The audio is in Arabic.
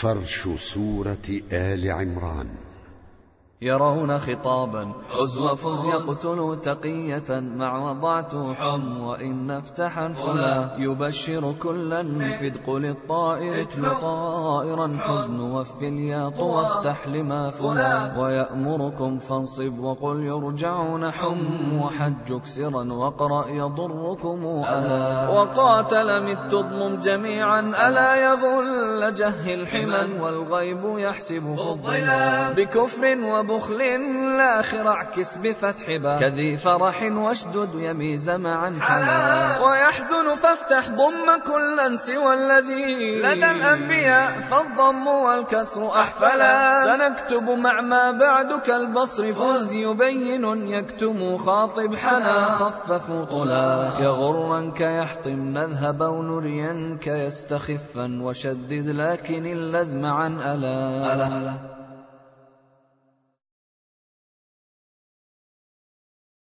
فرش سورة آل عمران. يرون خطابا. عز وفز يقتل تقية. مع وضعت حم وإن افتحا فلا يبشر كلا فدق للطائر اتل طائرا. حزن وفي الياط وافتح لما فلا. ويأمركم فانصب وقل يرجعون حم. وحج اكسرا واقرأ يضركم ألا. وقاتل مت تضمم جميعا. ألا يظل جهل حما. والغيب يحسب فضلا. بكفر وب بخل الآخر اعكس بفتح با. كذي فرح واشدد يميز معا حلا. ويحزن فافتح ضم كلا سوى الذي لدى الأنبياء فالضم والكسر أحفلا. سنكتب مع ما بعد كالبصر. فز يبين يكتم خاطب حنا. خفف طلا. يغرنك يحطم نذهب ونرينك يستخفا. وشدد لكن اللذم عن ألا, ألا, ألا.